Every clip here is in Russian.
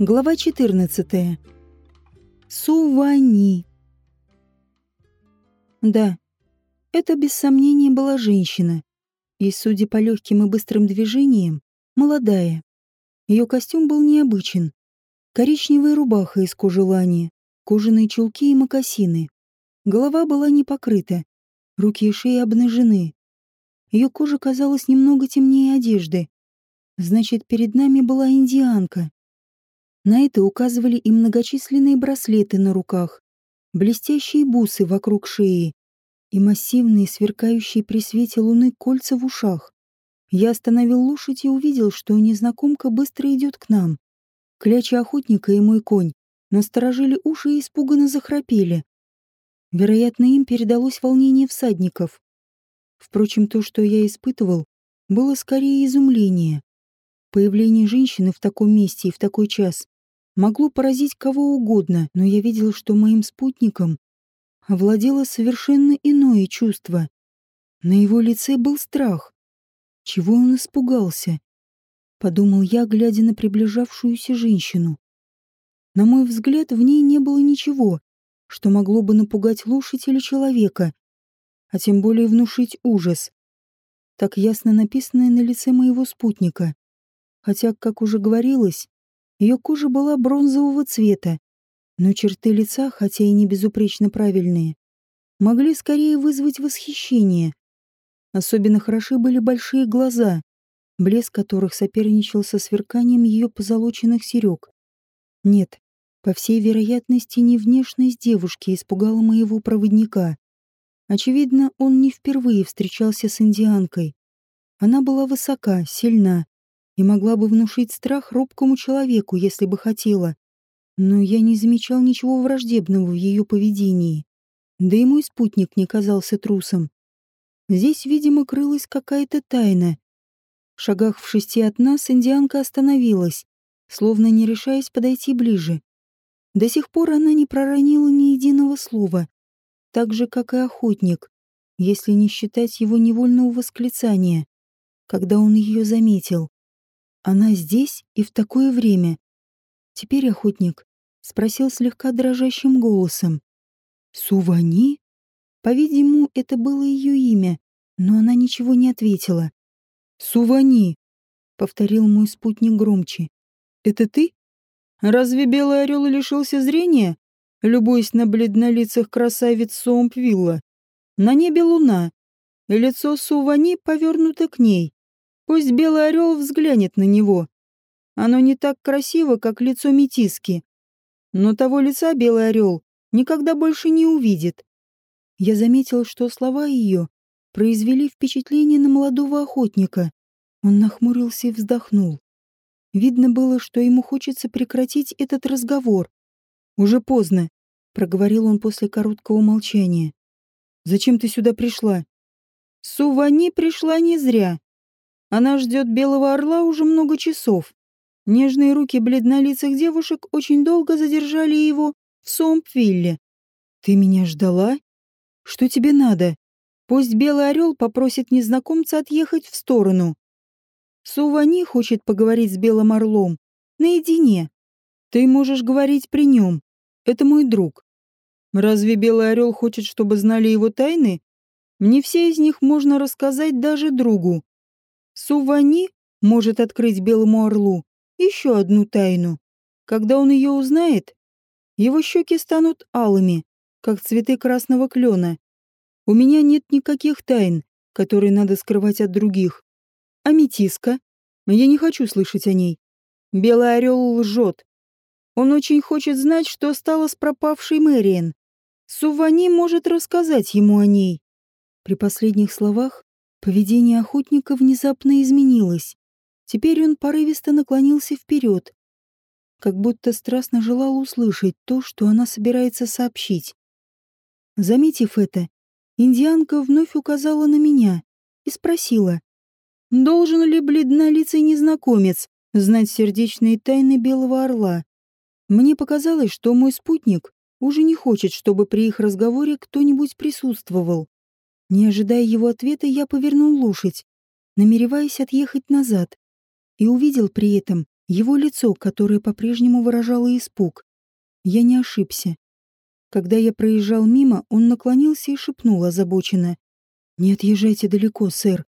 Глава 14. Сувани. Да, это без сомнения была женщина. И, судя по легким и быстрым движениям, молодая. Ее костюм был необычен. Коричневая рубаха из кожи лани, кожаные чулки и мокасины. Голова была не покрыта, руки и шея обнажены. Ее кожа казалась немного темнее одежды. Значит, перед нами была индианка. На это указывали и многочисленные браслеты на руках, блестящие бусы вокруг шеи и массивные, сверкающие при свете луны кольца в ушах. Я остановил лошадь и увидел, что незнакомка быстро идет к нам. Кляча охотника и мой конь насторожили уши и испуганно захрапели. Вероятно, им передалось волнение всадников. Впрочем, то, что я испытывал, было скорее изумление. Появление женщины в таком месте и в такой час могло поразить кого угодно, но я видел, что моим спутником овладело совершенно иное чувство. На его лице был страх. Чего он испугался? Подумал я, глядя на приближавшуюся женщину. На мой взгляд, в ней не было ничего, что могло бы напугать лошадь или человека, а тем более внушить ужас. Так ясно написанное на лице моего спутника. Хотя, как уже говорилось, ее кожа была бронзового цвета, но черты лица, хотя и не безупречно правильные, могли скорее вызвать восхищение. Особенно хороши были большие глаза, блеск которых соперничал со сверканием ее позолоченных серег. Нет, по всей вероятности, не внешность девушки испугала моего проводника. Очевидно, он не впервые встречался с индианкой. Она была высока, сильна и могла бы внушить страх робкому человеку, если бы хотела. Но я не замечал ничего враждебного в ее поведении. Да и мой спутник не казался трусом. Здесь, видимо, крылась какая-то тайна. В шагах в шести от нас индианка остановилась, словно не решаясь подойти ближе. До сих пор она не проронила ни единого слова, так же, как и охотник, если не считать его невольного восклицания, когда он ее заметил. Она здесь и в такое время. Теперь охотник спросил слегка дрожащим голосом. «Сувани?» По-видимому, это было ее имя, но она ничего не ответила. «Сувани!» — повторил мой спутник громче. «Это ты? Разве белый орел лишился зрения?» любуясь на бледнолицах красавиц Суомпвилла. На небе луна, и лицо Сувани повернуто к ней. Пусть белый орел взглянет на него. Оно не так красиво, как лицо метиски. Но того лица белый орел никогда больше не увидит. Я заметил, что слова ее произвели впечатление на молодого охотника. Он нахмурился и вздохнул. Видно было, что ему хочется прекратить этот разговор, «Уже поздно», — проговорил он после короткого молчания. «Зачем ты сюда пришла?» «Сувани пришла не зря. Она ждет белого орла уже много часов. Нежные руки бледнолицых девушек очень долго задержали его в Сомпвилле. Ты меня ждала? Что тебе надо? Пусть белый орел попросит незнакомца отъехать в сторону. Сувани хочет поговорить с белым орлом. Наедине. Ты можешь говорить при нем. Это мой друг. Разве Белый Орел хочет, чтобы знали его тайны? Мне все из них можно рассказать даже другу. Сувани может открыть Белому Орлу еще одну тайну. Когда он ее узнает, его щеки станут алыми, как цветы красного клена. У меня нет никаких тайн, которые надо скрывать от других. А? Я не хочу слышать о ней. Белый орел лжет. Он очень хочет знать, что стало с пропавшей Мэриэн. Сувани может рассказать ему о ней. При последних словах поведение охотника внезапно изменилось. Теперь он порывисто наклонился вперед, как будто страстно желал услышать то, что она собирается сообщить. Заметив это, индианка вновь указала на меня и спросила, должен ли бледнолицый незнакомец знать сердечные тайны Белого Орла. Мне показалось, что мой спутник уже не хочет, чтобы при их разговоре кто-нибудь присутствовал. Не ожидая его ответа, я повернул лошадь, намереваясь отъехать назад, и увидел при этом, Его лицо, которое по-прежнему выражало испуг. Я не ошибся. Когда я проезжал мимо, он наклонился и шепнул озабоченно. «Не отъезжайте далеко, сэр.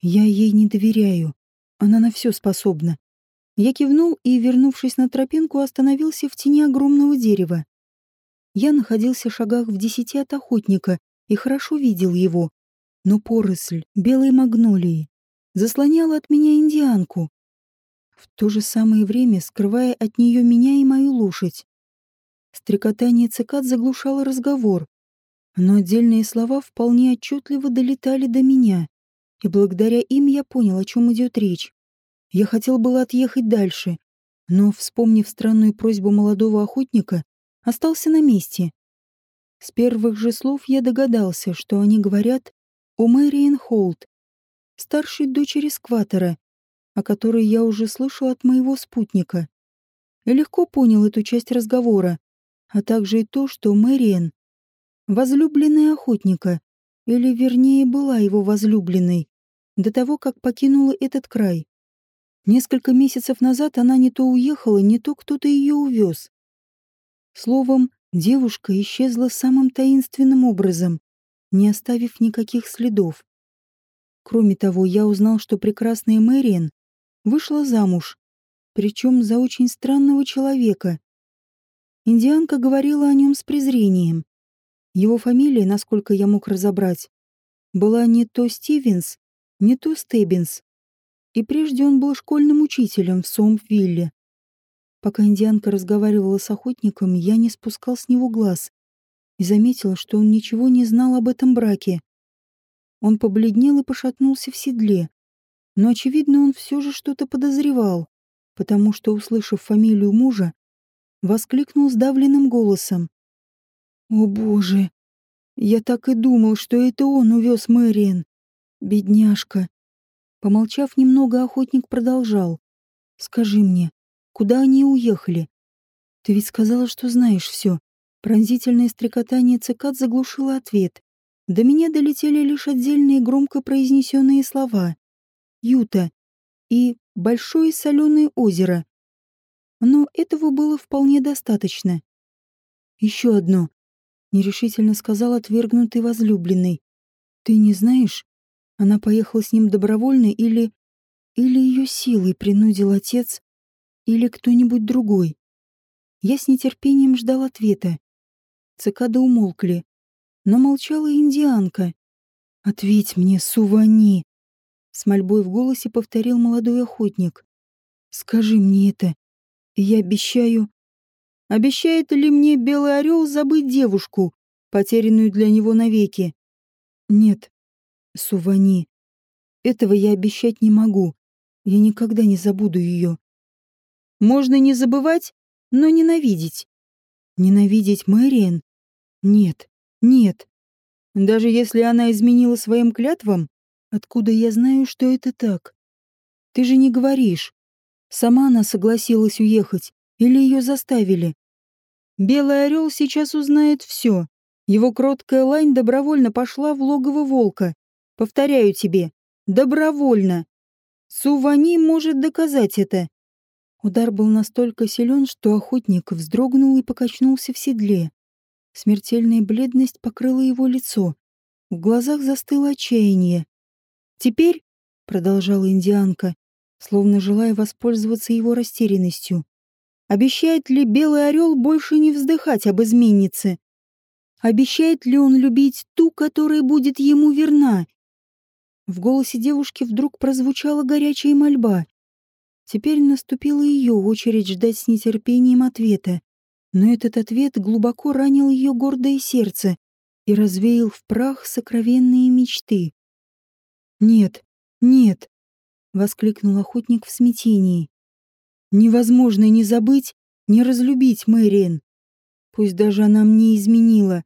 Я ей не доверяю. Она на все способна». Я кивнул и, вернувшись на тропинку, остановился в тени огромного дерева. Я находился в шагах в десяти от охотника и хорошо видел его, но поросль белой магнолии заслоняла от меня индианку, в то же самое время скрывая от нее меня и мою лошадь. Стрекотание цикад заглушало разговор, но отдельные слова вполне отчетливо долетали до меня, и благодаря им я понял, о чем идет речь. Я хотел было отъехать дальше, но, вспомнив странную просьбу молодого охотника, остался на месте. С первых же слов я догадался, что они говорят о Мэриэн Холт, старшей дочери Скватера, о которой я уже слышал от моего спутника. И легко понял эту часть разговора, а также и то, что Мэриэн — возлюбленная охотника, или, вернее, была его возлюбленной, до того, как покинула этот край. Несколько месяцев назад она не то уехала, не то кто-то ее увез. Словом, девушка исчезла самым таинственным образом, не оставив никаких следов. Кроме того, я узнал, что прекрасная Мэриэн вышла замуж, причем за очень странного человека. Индианка говорила о нем с презрением. Его фамилия, насколько я мог разобрать, была не то Стивенс, не то Стеббинс. И прежде он был школьным учителем в Сомвилле. Пока индианка разговаривала с охотником, я не спускал с него глаз и заметил, что он ничего не знал об этом браке. Он побледнел и пошатнулся в седле, но, очевидно, он все же что-то подозревал, потому что, услышав фамилию мужа, воскликнул сдавленным голосом. «О, Боже! Я так и думал, что это он увез Мэриэн. Бедняжка!» Помолчав немного, охотник продолжал. «Скажи мне, куда они уехали? Ты ведь сказала, что знаешь все». Пронзительное стрекотание цикад заглушило ответ. До меня долетели лишь отдельные громко произнесенные слова. Юта и большое соленое озеро. Но этого было вполне достаточно. Еще одно, нерешительно сказал отвергнутый возлюбленный. Ты не знаешь, она поехала с ним добровольно или... Или ее силой принудил отец, или кто-нибудь другой. Я с нетерпением ждал ответа. Цикады умолкли, но молчала индианка. «Ответь мне, Сувани!» С мольбой в голосе повторил молодой охотник. «Скажи мне это. Я обещаю...» «Обещает ли мне Белый Орел забыть девушку, потерянную для него навеки?» «Нет, Сувани. Этого я обещать не могу. Я никогда не забуду ее. Можно не забывать, но ненавидеть. Ненавидеть Мэриэн? Нет, нет. Даже если она изменила своим клятвам, Откуда я знаю, что это так? Ты же не говоришь. Сама она согласилась уехать или ее заставили? Белый орел сейчас узнает все. Его кроткая лань добровольно пошла в логово волка. Повторяю тебе, добровольно. Сувани может доказать это. Удар был настолько силен, что охотник вздрогнул и покачнулся в седле. Смертельная бледность покрыла его лицо. В глазах застыло отчаяние. Теперь, — продолжала индианка, словно желая воспользоваться его растерянностью, обещает ли белый орел больше не вздыхать об изменнице? Обещает ли он любить ту, которая будет ему верна? В голосе девушки вдруг прозвучала горячая мольба. Теперь наступила ее очередь ждать с нетерпением ответа. Но этот ответ глубоко ранил ее гордое сердце и развеял в прах сокровенные мечты. «Нет, нет!» — воскликнул охотник в смятении. «Невозможно не забыть, не разлюбить Мэриэн. Пусть даже она мне изменила.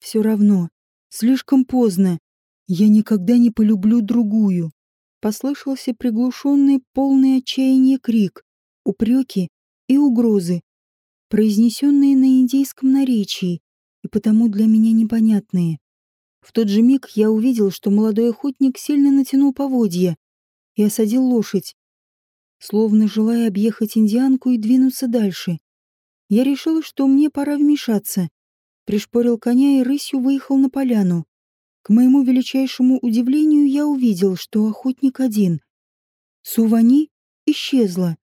Все равно, слишком поздно. Я никогда не полюблю другую». Послышался приглушенный, полный отчаяния крик, упреки и угрозы, произнесенные на индейском наречии и потому для меня непонятные. В тот же миг я увидел, что молодой охотник сильно натянул поводья и осадил лошадь. словно желая объехать индианку и двинуться дальше. Я решил, что мне пора вмешаться. Пришпорил коня и рысью выехал на поляну. К моему величайшему удивлению я увидел, что охотник один. Сувани исчезла.